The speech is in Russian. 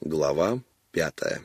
Глава пятая.